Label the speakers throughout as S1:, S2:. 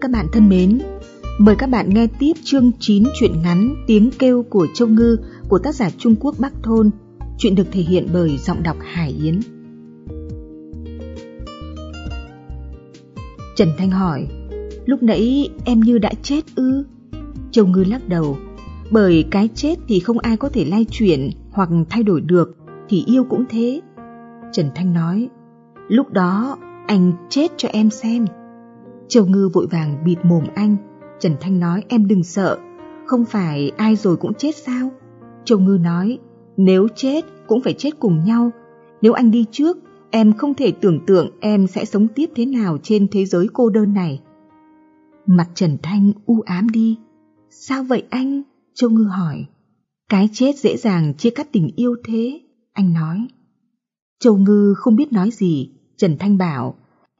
S1: các bạn thân mến, mời các bạn nghe tiếp chương 9 truyện ngắn Tiếng kêu của Châu Ngư của tác giả Trung Quốc Bắc Thôn. Chuyện được thể hiện bởi giọng đọc Hải Yến. Trần Thanh hỏi, lúc nãy em như đã chết ư? Châu Ngư lắc đầu, bởi cái chết thì không ai có thể lay chuyển hoặc thay đổi được, thì yêu cũng thế. Trần Thanh nói, lúc đó anh chết cho em xem. Châu Ngư vội vàng bịt mồm anh. Trần Thanh nói em đừng sợ, không phải ai rồi cũng chết sao? Châu Ngư nói, nếu chết cũng phải chết cùng nhau. Nếu anh đi trước, em không thể tưởng tượng em sẽ sống tiếp thế nào trên thế giới cô đơn này. Mặt Trần Thanh u ám đi. Sao vậy anh? Châu Ngư hỏi. Cái chết dễ dàng chia cắt tình yêu thế, anh nói. Châu Ngư không biết nói gì, Trần Thanh bảo,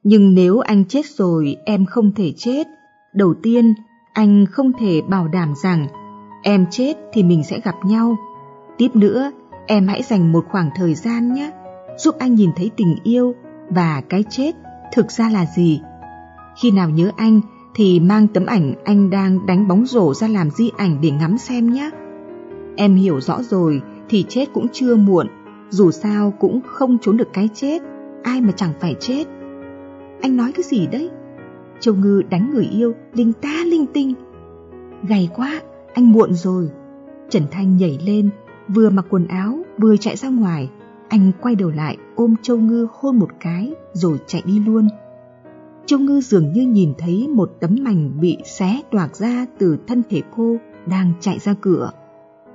S1: nhưng nếu anh chết rồi em không thể chết. Đầu tiên, anh không thể bảo đảm rằng em chết thì mình sẽ gặp nhau. Tiếp nữa, em hãy dành một khoảng thời gian nhé, giúp anh nhìn thấy tình yêu và cái chết thực ra là gì. Khi nào nhớ anh thì mang tấm ảnh anh đang đánh bóng rổ ra làm di ảnh để ngắm xem nhé. Em hiểu rõ rồi thì chết cũng chưa muộn, dù sao cũng không trốn được cái chết, ai mà chẳng phải chết. Anh nói cái gì đấy? Châu Ngư đánh người yêu, linh ta linh tinh. Gầy quá, anh muộn rồi. Trần Thanh nhảy lên, vừa mặc quần áo, vừa chạy ra ngoài. Anh quay đầu lại ôm Châu Ngư hôn một cái rồi chạy đi luôn. Châu Ngư dường như nhìn thấy một tấm mảnh bị xé toạc ra từ thân thể cô đang chạy ra cửa.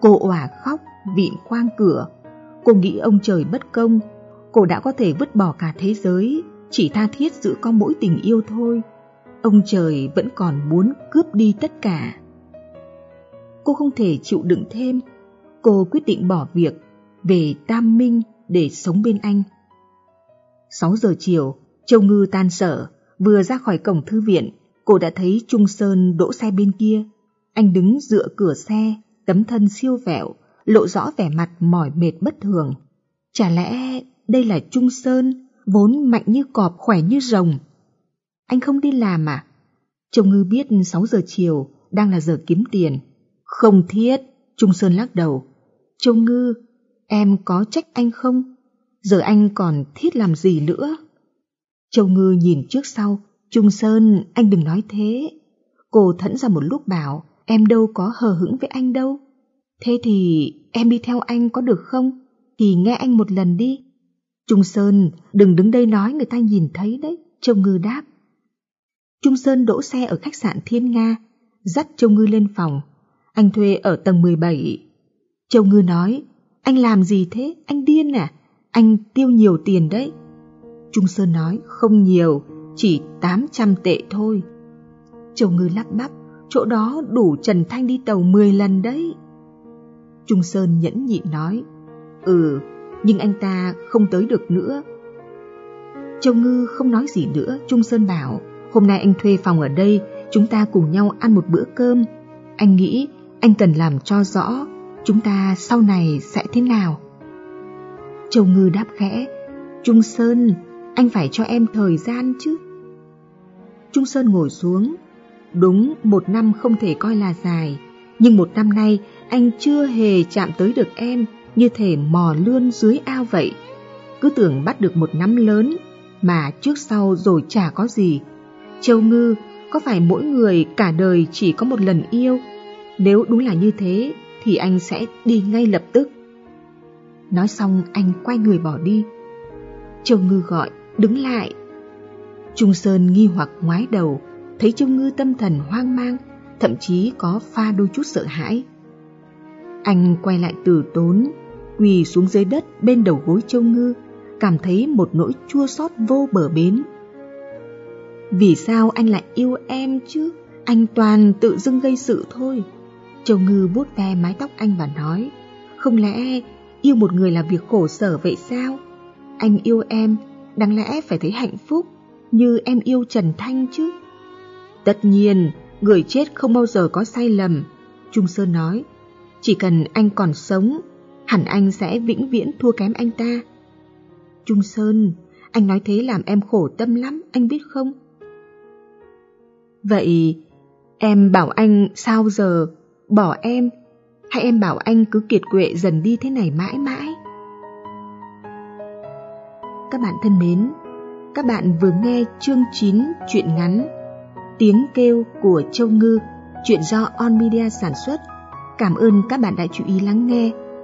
S1: Cô òa khóc, vịn khoang cửa. Cô nghĩ ông trời bất công, cô đã có thể vứt bỏ cả thế giới chỉ tha thiết giữ có mỗi tình yêu thôi. Ông trời vẫn còn muốn cướp đi tất cả. Cô không thể chịu đựng thêm, cô quyết định bỏ việc về Tam Minh để sống bên anh. 6 giờ chiều, Châu Ngư tan sở, vừa ra khỏi cổng thư viện, cô đã thấy Trung Sơn đỗ xe bên kia. Anh đứng dựa cửa xe, tấm thân siêu vẹo, lộ rõ vẻ mặt mỏi mệt bất thường. Chả lẽ đây là Trung Sơn, vốn mạnh như cọp khỏe như rồng. Anh không đi làm à? chồng Ngư biết 6 giờ chiều đang là giờ kiếm tiền. Không thiết, Trung Sơn lắc đầu. chồng Ngư, em có trách anh không? Giờ anh còn thiết làm gì nữa? Châu Ngư nhìn trước sau, Trung Sơn, anh đừng nói thế. Cô thẫn ra một lúc bảo, em đâu có hờ hững với anh đâu. Thế thì em đi theo anh có được không? Thì nghe anh một lần đi. Trung Sơn, đừng đứng đây nói người ta nhìn thấy đấy, Châu Ngư đáp. Trung Sơn đỗ xe ở khách sạn Thiên Nga, dắt Châu Ngư lên phòng. Anh thuê ở tầng 17. Châu Ngư nói, anh làm gì thế, anh điên à? Anh tiêu nhiều tiền đấy. Trung Sơn nói, không nhiều, chỉ 800 tệ thôi. Châu Ngư lắp bắp, chỗ đó đủ Trần Thanh đi tàu 10 lần đấy. Trung Sơn nhẫn nhịn nói, ừ, nhưng anh ta không tới được nữa. Châu Ngư không nói gì nữa, Trung Sơn bảo, hôm nay anh thuê phòng ở đây, chúng ta cùng nhau ăn một bữa cơm. Anh nghĩ anh cần làm cho rõ chúng ta sau này sẽ thế nào. Châu Ngư đáp khẽ, Trung Sơn, anh phải cho em thời gian chứ. Trung Sơn ngồi xuống, đúng một năm không thể coi là dài, nhưng một năm nay anh chưa hề chạm tới được em, như thể mò lươn dưới ao vậy. Cứ tưởng bắt được một nắm lớn, mà trước sau rồi chả có gì. Châu Ngư, có phải mỗi người cả đời chỉ có một lần yêu? Nếu đúng là như thế, thì anh sẽ đi ngay lập tức. Nói xong anh quay người bỏ đi. Châu Ngư gọi, đứng lại. Trung Sơn nghi hoặc ngoái đầu, thấy Châu Ngư tâm thần hoang mang, thậm chí có pha đôi chút sợ hãi. Anh quay lại từ tốn, quỳ xuống dưới đất bên đầu gối Châu Ngư, cảm thấy một nỗi chua xót vô bờ bến. Vì sao anh lại yêu em chứ? Anh toàn tự dưng gây sự thôi. Châu Ngư vuốt ve mái tóc anh và nói, không lẽ yêu một người là việc khổ sở vậy sao? Anh yêu em, đáng lẽ phải thấy hạnh phúc, như em yêu Trần Thanh chứ. Tất nhiên, người chết không bao giờ có sai lầm, Trung Sơn nói. Chỉ cần anh còn sống hẳn anh sẽ vĩnh viễn thua kém anh ta. Trung Sơn, anh nói thế làm em khổ tâm lắm, anh biết không? Vậy em bảo anh sao giờ bỏ em hay em bảo anh cứ kiệt quệ dần đi thế này mãi mãi? Các bạn thân mến, các bạn vừa nghe chương 9 truyện ngắn Tiếng kêu của Châu Ngư, chuyện do On Media sản xuất. Cảm ơn các bạn đã chú ý lắng nghe.